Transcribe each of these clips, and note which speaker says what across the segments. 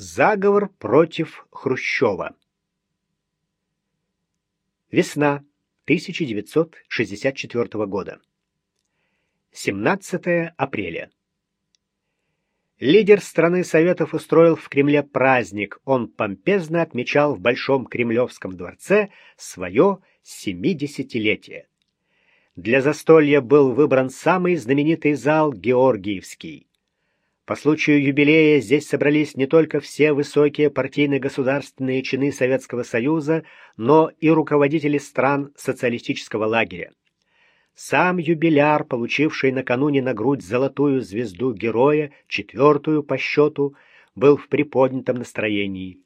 Speaker 1: Заговор против Хрущева. Весна 1964 года. 17 апреля. Лидер страны Советов устроил в Кремле праздник. Он помпезно отмечал в Большом Кремлевском дворце свое семидесятилетие. Для застолья был выбран самый знаменитый зал Георгиевский. По случаю юбилея здесь собрались не только все высокие партийно-государственные чины Советского Союза, но и руководители стран социалистического лагеря. Сам юбиляр, получивший накануне на грудь золотую звезду героя, четвертую по счету, был в приподнятом настроении.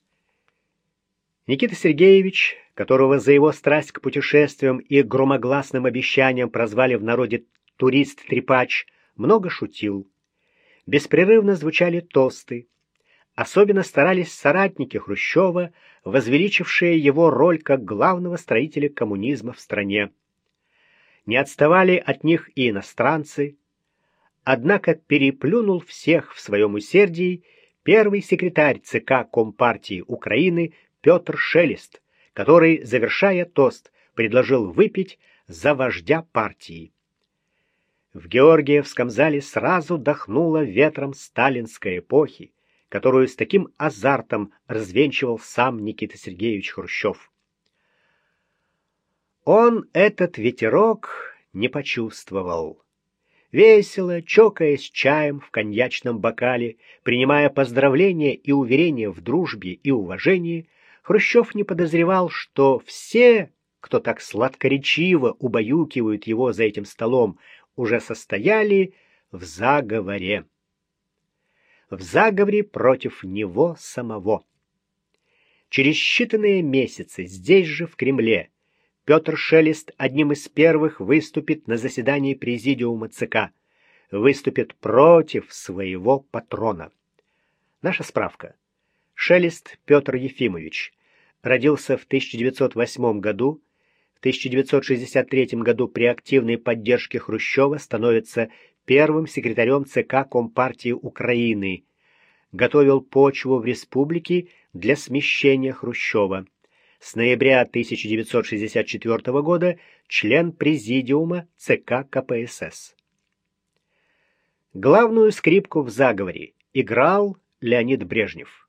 Speaker 1: Никита Сергеевич, которого за его страсть к путешествиям и громогласным обещаниям прозвали в народе «турист-трепач», много шутил беспрерывно звучали тосты. Особенно старались соратники Хрущева, возвеличившие его роль как главного строителя коммунизма в стране. Не отставали от них и иностранцы, однако переплюнул всех в своем усердии первый секретарь ЦК Компартии Украины Петр Шелест, который, завершая тост, предложил выпить за вождя партии. В Георгиевском зале сразу дохнуло ветром сталинской эпохи, которую с таким азартом развенчивал сам Никита Сергеевич Хрущев. Он этот ветерок не почувствовал. Весело, чокаясь чаем в коньячном бокале, принимая поздравления и уверения в дружбе и уважении, Хрущев не подозревал, что все, кто так сладкоречиво убаюкивают его за этим столом, уже состояли в заговоре. В заговоре против него самого. Через считанные месяцы здесь же, в Кремле, Петр Шелест одним из первых выступит на заседании Президиума ЦК, выступит против своего патрона. Наша справка. Шелест Петр Ефимович родился в 1908 году 1963 году при активной поддержке Хрущева становится первым секретарем ЦК Компартии Украины. Готовил почву в республике для смещения Хрущева. С ноября 1964 года член президиума ЦК КПСС. Главную скрипку в заговоре играл Леонид Брежнев.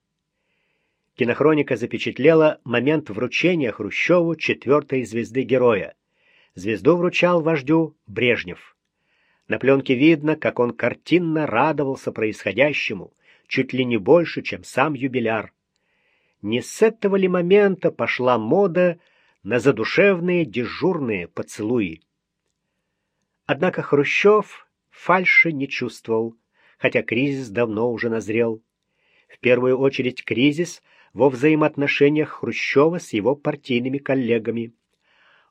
Speaker 1: Кинохроника запечатлела момент вручения Хрущеву четвертой звезды героя. Звезду вручал вождю Брежнев. На пленке видно, как он картинно радовался происходящему, чуть ли не больше, чем сам юбиляр. Не с этого ли момента пошла мода на задушевные дежурные поцелуи? Однако Хрущев фальши не чувствовал, хотя кризис давно уже назрел. В первую очередь кризис — во взаимоотношениях Хрущева с его партийными коллегами.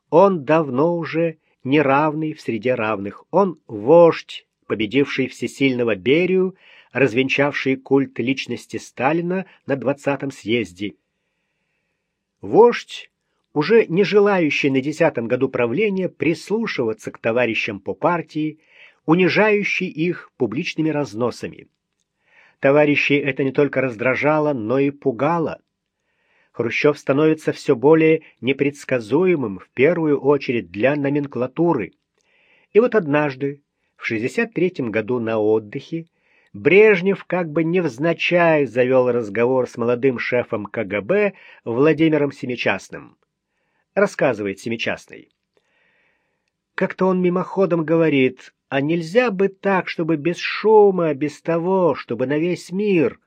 Speaker 1: Он давно уже не равный в среде равных. Он вождь, победивший всесильного Берию, развенчавший культ личности Сталина на 20-м съезде. Вождь, уже не желающий на десятом году правления прислушиваться к товарищам по партии, унижающий их публичными разносами. Товарищей это не только раздражало, но и пугало. Хрущев становится все более непредсказуемым, в первую очередь для номенклатуры. И вот однажды, в 63-м году на отдыхе, Брежнев как бы невзначай завел разговор с молодым шефом КГБ Владимиром Семичастным. Рассказывает Семичастный. Как-то он мимоходом говорит, а нельзя бы так, чтобы без шума, без того, чтобы на весь мир.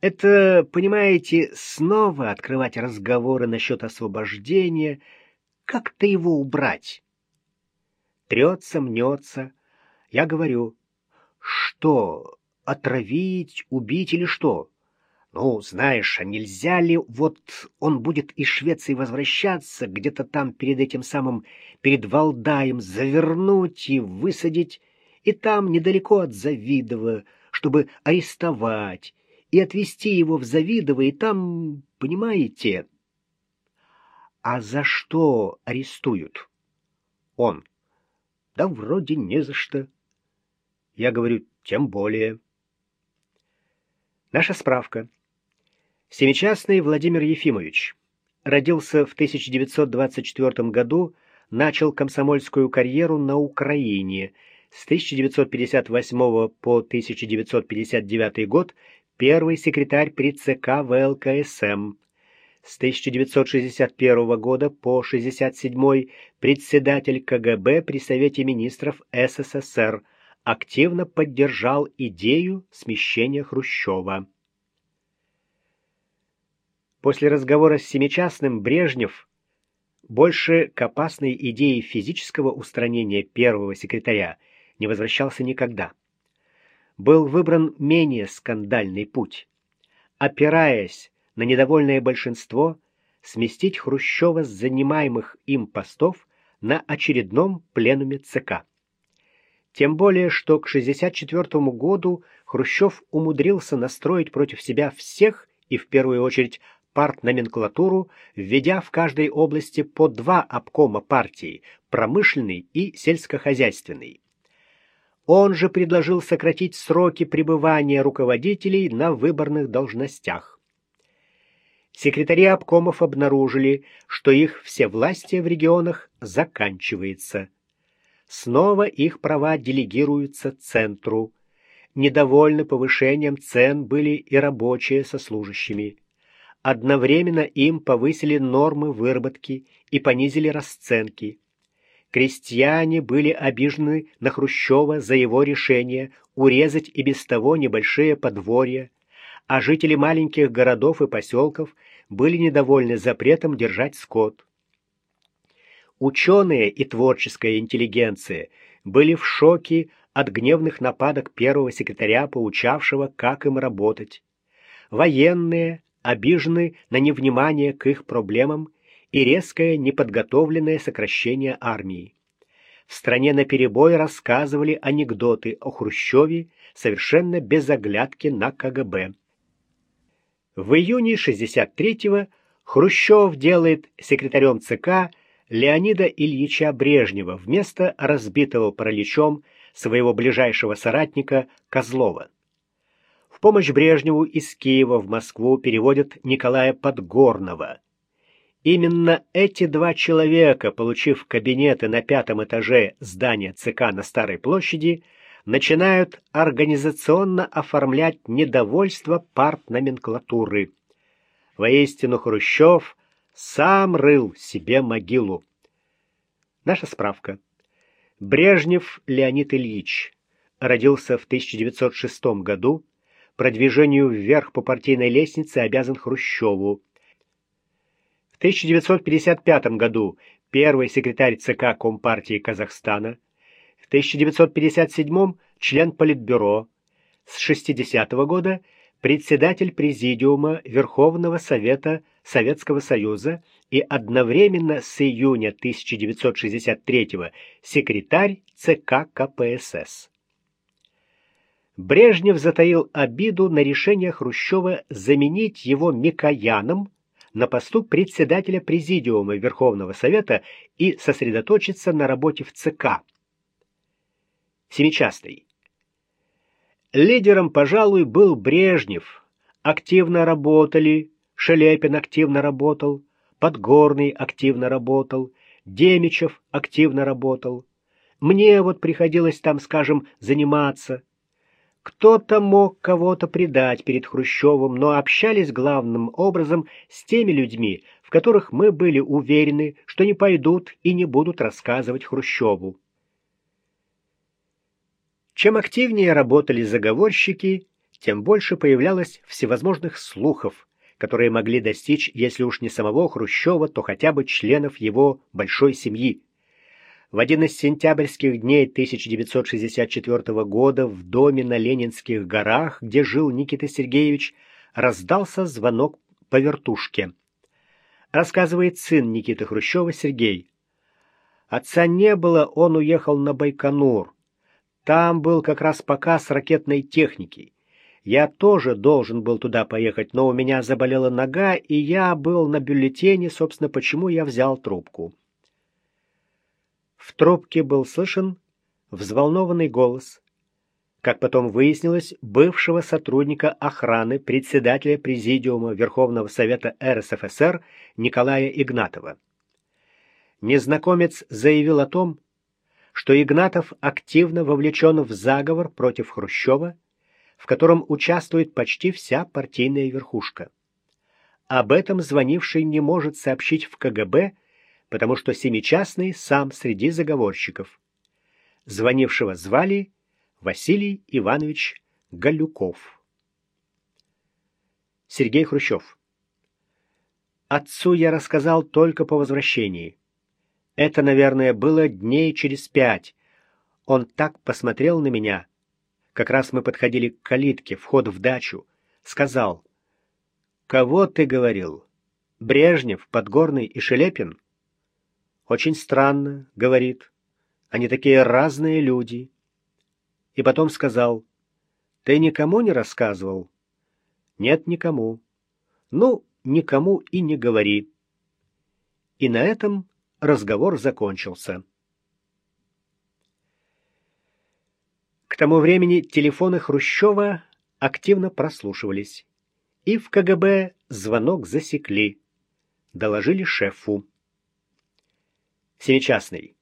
Speaker 1: Это, понимаете, снова открывать разговоры насчет освобождения, как-то его убрать. Трется, мнется. Я говорю, что, отравить, убить или что? Ну, знаешь, а нельзя ли, вот он будет из Швеции возвращаться, где-то там перед этим самым, перед Валдаем, завернуть и высадить, и там, недалеко от Завидова, чтобы арестовать и отвезти его в Завидово, и там, понимаете... А за что арестуют? Он. Да вроде не за что. Я говорю, тем более. Наша справка. Семичастный Владимир Ефимович родился в 1924 году, начал комсомольскую карьеру на Украине. С 1958 по 1959 год первый секретарь при ЦК ВЛКСМ. С 1961 года по 1967 председатель КГБ при Совете министров СССР активно поддержал идею смещения Хрущева. После разговора с Семичастным Брежнев больше к опасной идее физического устранения первого секретаря не возвращался никогда. Был выбран менее скандальный путь. Опираясь на недовольное большинство, сместить Хрущева с занимаемых им постов на очередном пленуме ЦК. Тем более, что к 1964 году Хрущев умудрился настроить против себя всех и в первую очередь партноменклатуру, введя в каждой области по два обкома партии – промышленный и сельскохозяйственный. Он же предложил сократить сроки пребывания руководителей на выборных должностях. Секретари обкомов обнаружили, что их всевластие в регионах заканчивается. Снова их права делегируются центру. Недовольны повышением цен были и рабочие со служащими. Одновременно им повысили нормы выработки и понизили расценки. Крестьяне были обижены на Хрущева за его решение урезать и без того небольшие подворья, а жители маленьких городов и поселков были недовольны запретом держать скот. Ученые и творческая интеллигенция были в шоке от гневных нападок первого секретаря, поучавшего, как им работать. Военные, обижены на невнимание к их проблемам и резкое неподготовленное сокращение армии. В стране наперебой рассказывали анекдоты о Хрущеве совершенно без оглядки на КГБ. В июне 63-го Хрущев делает секретарем ЦК Леонида Ильича Брежнева вместо разбитого параличом своего ближайшего соратника Козлова. В помощь Брежневу из Киева в Москву переводят Николая Подгорного. Именно эти два человека, получив кабинеты на пятом этаже здания ЦК на Старой площади, начинают организационно оформлять недовольство партноменклатуры. Воистину Хрущев сам рыл себе могилу. Наша справка. Брежнев Леонид Ильич родился в 1906 году продвижению вверх по партийной лестнице обязан Хрущеву. В 1955 году первый секретарь ЦК Компартии Казахстана, в 1957 член Политбюро, с 60 -го года председатель Президиума Верховного Совета Советского Союза и одновременно с июня 1963 секретарь ЦК КПСС. Брежнев затаил обиду на решение Хрущева заменить его Микояном на посту председателя Президиума Верховного Совета и сосредоточиться на работе в ЦК. Семичастый. Лидером, пожалуй, был Брежнев. Активно работали, Шелепин активно работал, Подгорный активно работал, Демичев активно работал. Мне вот приходилось там, скажем, заниматься. Кто-то мог кого-то предать перед Хрущевым, но общались главным образом с теми людьми, в которых мы были уверены, что не пойдут и не будут рассказывать Хрущеву. Чем активнее работали заговорщики, тем больше появлялось всевозможных слухов, которые могли достичь, если уж не самого Хрущева, то хотя бы членов его большой семьи. В один из сентябрьских дней 1964 года в доме на Ленинских горах, где жил Никита Сергеевич, раздался звонок по вертушке. Рассказывает сын Никиты Хрущева Сергей. Отца не было, он уехал на Байконур. Там был как раз показ ракетной техники. Я тоже должен был туда поехать, но у меня заболела нога, и я был на бюллетене, собственно, почему я взял трубку. Трубке был слышен взволнованный голос. как потом выяснилось, бывшего сотрудника охраны председателя Президиума Верховного Совета РСФСР Николая Игнатова. Незнакомец заявил о том, что Игнатов активно вовлечен в заговор против Хрущева, в котором участвует почти вся партийная верхушка. Об этом звонивший не может сообщить в КГБ, потому что Семичастный сам среди заговорщиков. Звонившего звали Василий Иванович Галюков. Сергей Хрущев. Отцу я рассказал только по возвращении. Это, наверное, было дней через пять. Он так посмотрел на меня. Как раз мы подходили к калитке, вход в дачу. Сказал, «Кого ты говорил? Брежнев, Подгорный и Шелепин?» «Очень странно», — говорит. «Они такие разные люди». И потом сказал, «Ты никому не рассказывал?» «Нет, никому». «Ну, никому и не говори». И на этом разговор закончился. К тому времени телефоны Хрущева активно прослушивались, и в КГБ звонок засекли, доложили шефу. Семичастный.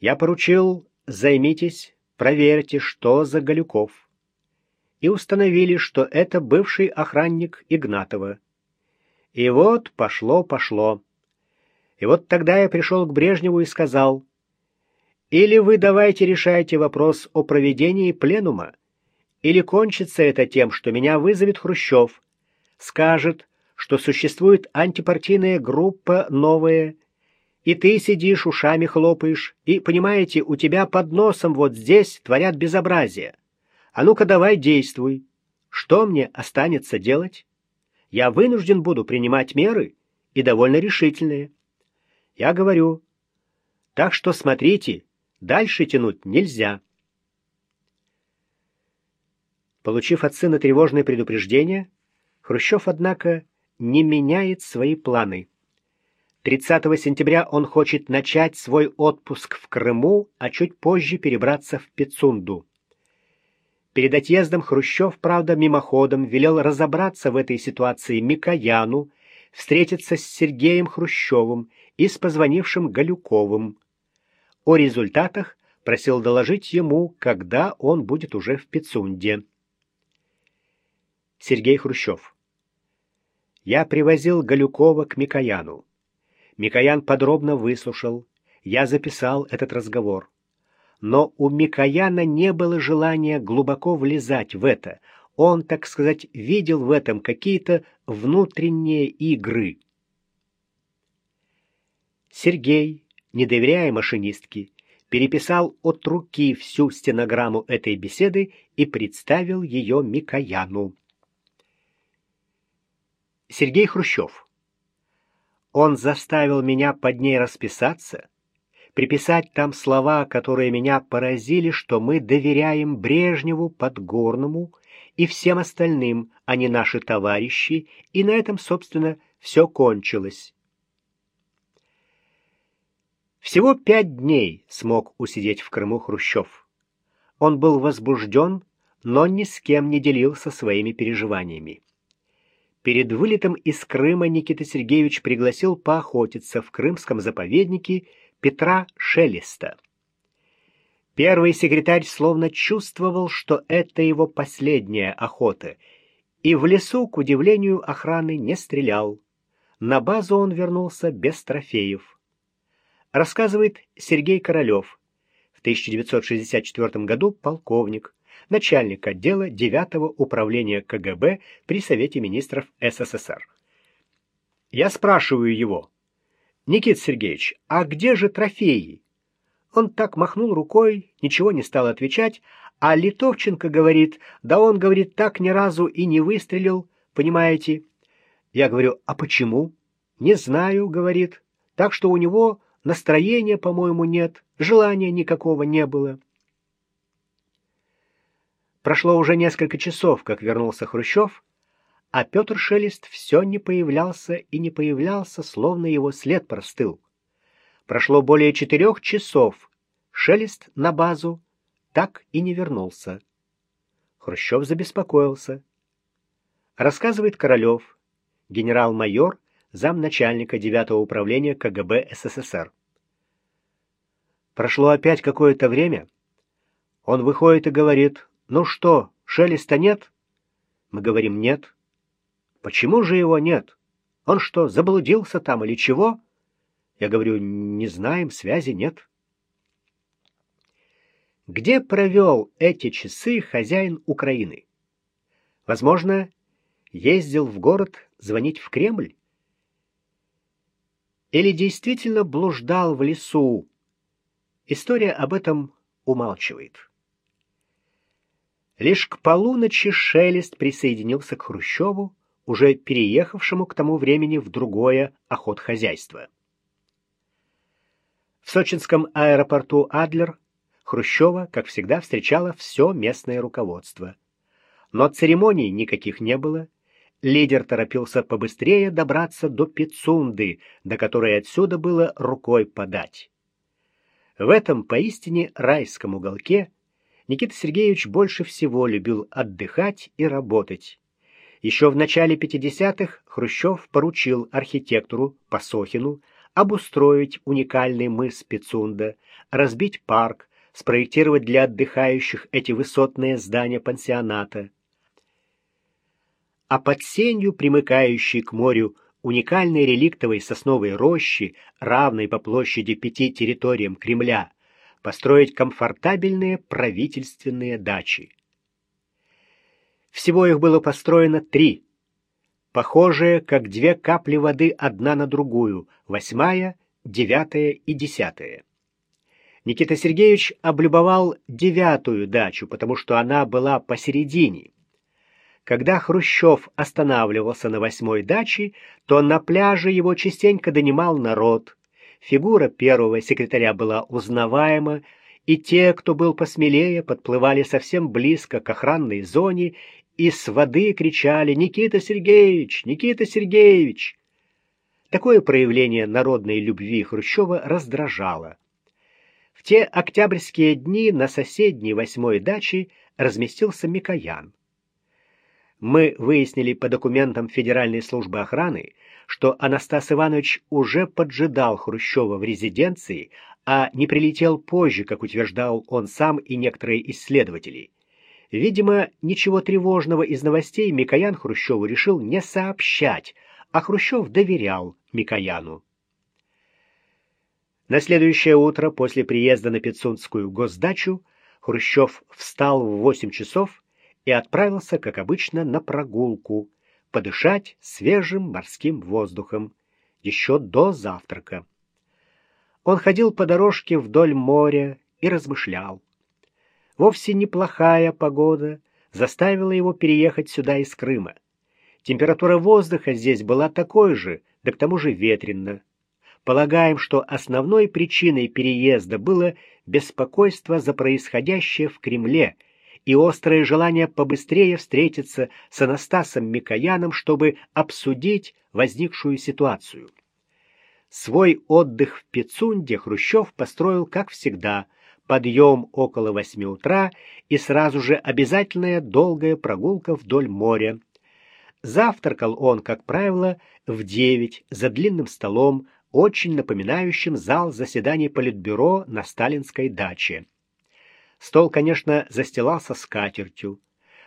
Speaker 1: Я поручил, займитесь, проверьте, что за Галюков. И установили, что это бывший охранник Игнатова. И вот пошло-пошло. И вот тогда я пришел к Брежневу и сказал, «Или вы давайте решайте вопрос о проведении пленума, или кончится это тем, что меня вызовет Хрущев, скажет, что существует антипартийная группа новая, и ты сидишь, ушами хлопаешь, и, понимаете, у тебя под носом вот здесь творят безобразие. А ну-ка давай действуй. Что мне останется делать? Я вынужден буду принимать меры, и довольно решительные. Я говорю. Так что смотрите, дальше тянуть нельзя. Получив от сына тревожное предупреждение, Хрущев, однако, не меняет свои планы. 30 сентября он хочет начать свой отпуск в Крыму, а чуть позже перебраться в Пицунду. Перед отъездом Хрущев, правда, мимоходом велел разобраться в этой ситуации Микояну, встретиться с Сергеем Хрущевым и с позвонившим Галюковым. О результатах просил доложить ему, когда он будет уже в Пицунде. Сергей Хрущев. Я привозил Галюкова к Микояну. Микоян подробно выслушал. Я записал этот разговор. Но у Микояна не было желания глубоко влезать в это. Он, так сказать, видел в этом какие-то внутренние игры. Сергей, не доверяя машинистке, переписал от руки всю стенограмму этой беседы и представил ее Микояну. Сергей Хрущев. Он заставил меня под ней расписаться, приписать там слова, которые меня поразили, что мы доверяем Брежневу, Подгорному и всем остальным, а не наши товарищи, и на этом, собственно, все кончилось. Всего пять дней смог усидеть в Крыму Хрущев. Он был возбужден, но ни с кем не делился своими переживаниями. Перед вылетом из Крыма Никита Сергеевич пригласил поохотиться в крымском заповеднике Петра Шелеста. Первый секретарь словно чувствовал, что это его последняя охота, и в лесу, к удивлению охраны, не стрелял. На базу он вернулся без трофеев рассказывает Сергей Королев, в 1964 году полковник, начальник отдела 9-го управления КГБ при Совете министров СССР. Я спрашиваю его, «Никит Сергеевич, а где же трофеи?» Он так махнул рукой, ничего не стал отвечать, а Литовченко говорит, да он, говорит, так ни разу и не выстрелил, понимаете? Я говорю, а почему? Не знаю, говорит. Так что у него Настроения, по-моему, нет, желания никакого не было. Прошло уже несколько часов, как вернулся Хрущев, а Петр Шелест все не появлялся и не появлялся, словно его след простыл. Прошло более четырех часов. Шелест на базу так и не вернулся. Хрущев забеспокоился. Рассказывает Королев, генерал-майор, замначальника 9-го управления КГБ СССР. Прошло опять какое-то время. Он выходит и говорит, «Ну что, шелеста нет?» Мы говорим, «Нет». «Почему же его нет? Он что, заблудился там или чего?» Я говорю, «Не знаем, связи нет». Где провел эти часы хозяин Украины? Возможно, ездил в город звонить в Кремль? Или действительно блуждал в лесу, История об этом умалчивает. Лишь к полуночи Шелест присоединился к Хрущеву, уже переехавшему к тому времени в другое охотхозяйство. В сочинском аэропорту Адлер Хрущева, как всегда, встречало все местное руководство. Но церемоний никаких не было. Лидер торопился побыстрее добраться до Пицунды, до которой отсюда было рукой подать. В этом поистине райском уголке Никита Сергеевич больше всего любил отдыхать и работать. Еще в начале 50-х Хрущев поручил архитектору Пасохину обустроить уникальный мыс Пицунда, разбить парк, спроектировать для отдыхающих эти высотные здания пансионата. А под сенью, примыкающей к морю уникальной реликтовой сосновой рощи, равной по площади пяти территориям Кремля, построить комфортабельные правительственные дачи. Всего их было построено три, похожие, как две капли воды одна на другую, восьмая, девятая и десятая. Никита Сергеевич облюбовал девятую дачу, потому что она была посередине. Когда Хрущев останавливался на восьмой даче, то на пляже его частенько донимал народ. Фигура первого секретаря была узнаваема, и те, кто был посмелее, подплывали совсем близко к охранной зоне и с воды кричали «Никита Сергеевич! Никита Сергеевич!». Такое проявление народной любви Хрущева раздражало. В те октябрьские дни на соседней восьмой даче разместился Микоян мы выяснили по документам Федеральной службы охраны, что Анастас Иванович уже поджидал Хрущева в резиденции, а не прилетел позже, как утверждал он сам и некоторые исследователи. Видимо, ничего тревожного из новостей Микоян Хрущеву решил не сообщать, а Хрущев доверял Микояну. На следующее утро после приезда на Пицунскую госдачу Хрущев встал в 8 часов и отправился, как обычно, на прогулку, подышать свежим морским воздухом, еще до завтрака. Он ходил по дорожке вдоль моря и размышлял. Вовсе неплохая погода заставила его переехать сюда из Крыма. Температура воздуха здесь была такой же, да к тому же ветрено. Полагаем, что основной причиной переезда было беспокойство за происходящее в Кремле и острое желание побыстрее встретиться с Анастасом Микояном, чтобы обсудить возникшую ситуацию. Свой отдых в Пицунде Хрущев построил, как всегда, подъем около восьми утра и сразу же обязательная долгая прогулка вдоль моря. Завтракал он, как правило, в девять за длинным столом, очень напоминающим зал заседаний Политбюро на сталинской даче. Стол, конечно, застилался скатертью.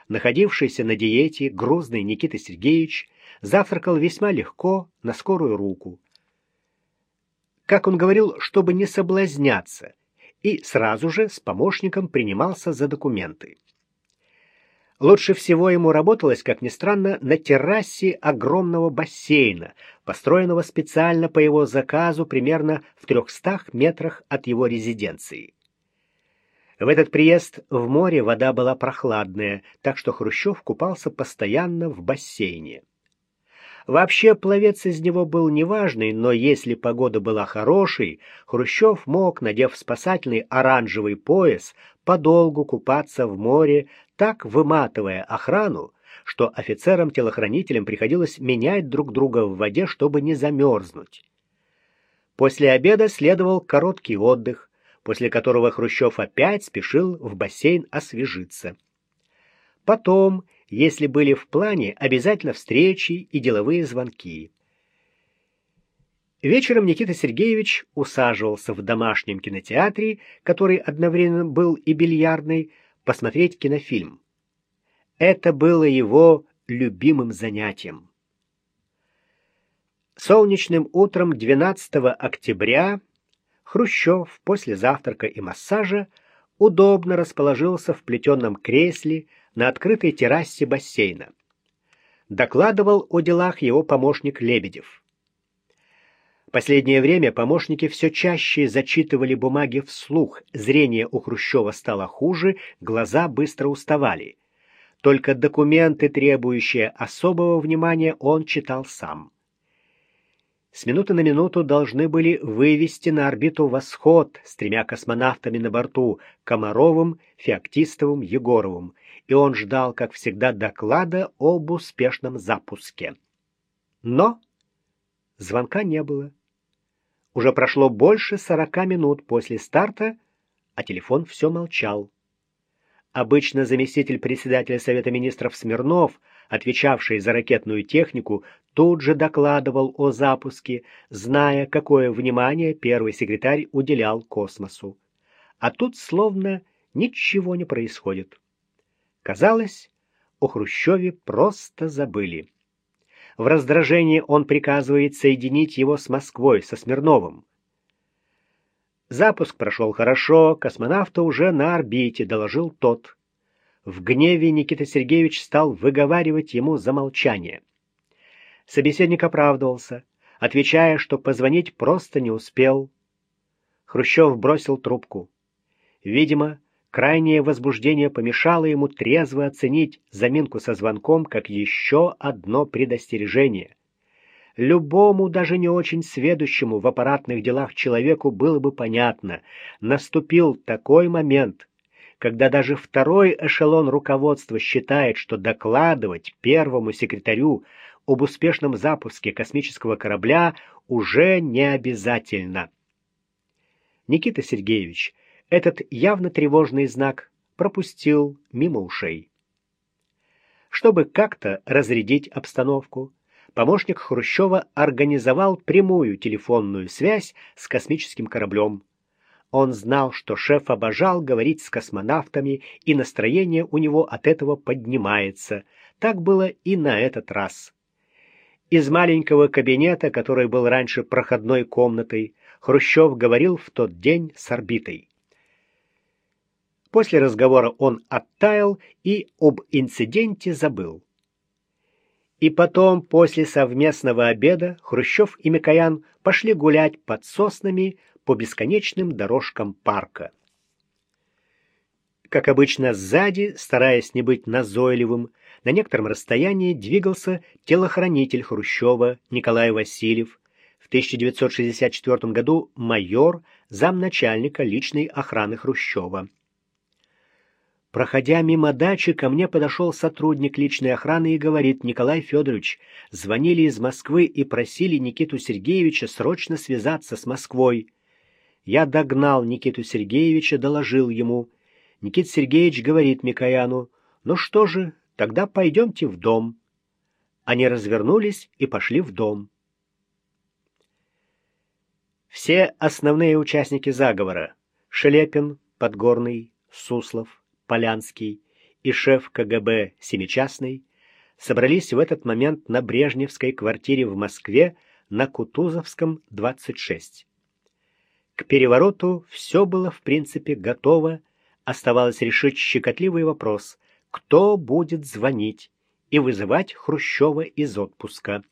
Speaker 1: Находившийся на диете грузный Никита Сергеевич завтракал весьма легко, на скорую руку. Как он говорил, чтобы не соблазняться, и сразу же с помощником принимался за документы. Лучше всего ему работалось, как ни странно, на террасе огромного бассейна, построенного специально по его заказу примерно в трехстах метрах от его резиденции. В этот приезд в море вода была прохладная, так что Хрущев купался постоянно в бассейне. Вообще пловец из него был неважный, но если погода была хорошей, Хрущев мог, надев спасательный оранжевый пояс, подолгу купаться в море, так выматывая охрану, что офицерам-телохранителям приходилось менять друг друга в воде, чтобы не замерзнуть. После обеда следовал короткий отдых, после которого Хрущев опять спешил в бассейн освежиться. Потом, если были в плане, обязательно встречи и деловые звонки. Вечером Никита Сергеевич усаживался в домашнем кинотеатре, который одновременно был и бильярдный, посмотреть кинофильм. Это было его любимым занятием. Солнечным утром 12 октября Хрущев после завтрака и массажа удобно расположился в плетеном кресле на открытой террасе бассейна. Докладывал о делах его помощник Лебедев. Последнее время помощники все чаще зачитывали бумаги вслух, зрение у Хрущева стало хуже, глаза быстро уставали. Только документы, требующие особого внимания, он читал сам. С минуты на минуту должны были вывести на орбиту «Восход» с тремя космонавтами на борту — Комаровым, Феоктистовым, Егоровым, и он ждал, как всегда, доклада об успешном запуске. Но звонка не было. Уже прошло больше сорока минут после старта, а телефон все молчал. Обычно заместитель председателя Совета министров Смирнов, отвечавший за ракетную технику, тут же докладывал о запуске, зная, какое внимание первый секретарь уделял космосу. А тут словно ничего не происходит. Казалось, о Хрущеве просто забыли. В раздражении он приказывает соединить его с Москвой, со Смирновым. Запуск прошел хорошо, космонавта уже на орбите, доложил тот. В гневе Никита Сергеевич стал выговаривать ему замолчание. Собеседник оправдывался, отвечая, что позвонить просто не успел. Хрущев бросил трубку. Видимо, крайнее возбуждение помешало ему трезво оценить заминку со звонком как еще одно предостережение. Любому, даже не очень сведущему в аппаратных делах человеку было бы понятно, наступил такой момент, когда даже второй эшелон руководства считает, что докладывать первому секретарю об успешном запуске космического корабля уже не обязательно. Никита Сергеевич этот явно тревожный знак пропустил мимо ушей. Чтобы как-то разрядить обстановку, помощник Хрущева организовал прямую телефонную связь с космическим кораблем. Он знал, что шеф обожал говорить с космонавтами, и настроение у него от этого поднимается. Так было и на этот раз. Из маленького кабинета, который был раньше проходной комнатой, Хрущев говорил в тот день с орбитой. После разговора он оттаял и об инциденте забыл. И потом, после совместного обеда, Хрущев и Микоян пошли гулять под соснами по бесконечным дорожкам парка. Как обычно, сзади, стараясь не быть назойливым, на некотором расстоянии двигался телохранитель Хрущева Николай Васильев, в 1964 году майор, замначальника личной охраны Хрущева. Проходя мимо дачи, ко мне подошел сотрудник личной охраны и говорит, «Николай Федорович, звонили из Москвы и просили Никиту Сергеевича срочно связаться с Москвой». Я догнал Никиту Сергеевича, доложил ему. Никит Сергеевич говорит Микояну, «Ну что же, тогда пойдемте в дом». Они развернулись и пошли в дом. Все основные участники заговора — Шелепин, Подгорный, Суслов, Полянский и шеф КГБ Семичастный собрались в этот момент на Брежневской квартире в Москве на Кутузовском, 26. К перевороту все было в принципе готово, оставалось решить щекотливый вопрос, кто будет звонить и вызывать Хрущева из отпуска.